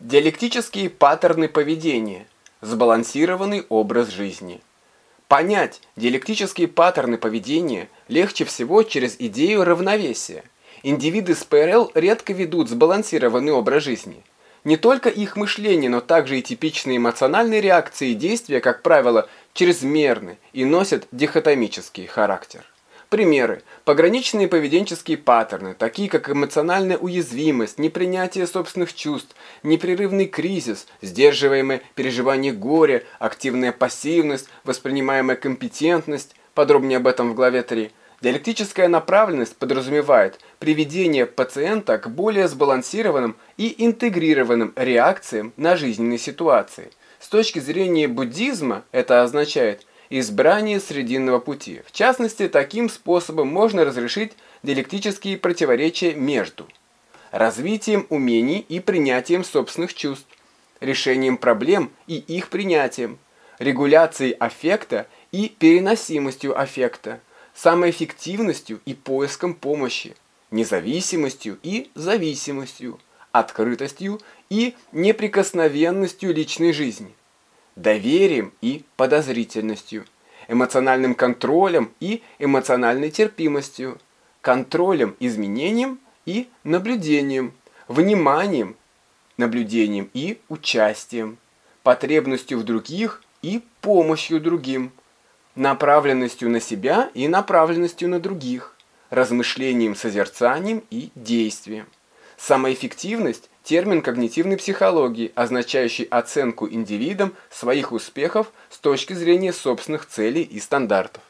Диалектические паттерны поведения. Сбалансированный образ жизни. Понять диалектические паттерны поведения легче всего через идею равновесия. Индивиды с ПРЛ редко ведут сбалансированный образ жизни. Не только их мышление, но также и типичные эмоциональные реакции и действия, как правило, чрезмерны и носят дихотомический характер. Примеры. Пограничные поведенческие паттерны, такие как эмоциональная уязвимость, непринятие собственных чувств, непрерывный кризис, сдерживаемое переживание горя, активная пассивность, воспринимаемая компетентность, подробнее об этом в главе 3. Диалектическая направленность подразумевает приведение пациента к более сбалансированным и интегрированным реакциям на жизненные ситуации. С точки зрения буддизма это означает избрание срединного пути. В частности, таким способом можно разрешить диалектические противоречия между развитием умений и принятием собственных чувств, решением проблем и их принятием, регуляцией аффекта и переносимостью аффекта, самоэффективностью и поиском помощи, независимостью и зависимостью, открытостью и неприкосновенностью личной жизни доверием и подозрительностью, эмоциональным контролем и эмоциональной терпимостью, контролем, изменением и наблюдением, вниманием, наблюдением и участием, потребностью в других и помощью другим, направленностью на себя и направленностью на других, размышлением, созерцанием и действием. Самоэффективность термин когнитивной психологии, означающий оценку индивидом своих успехов с точки зрения собственных целей и стандартов.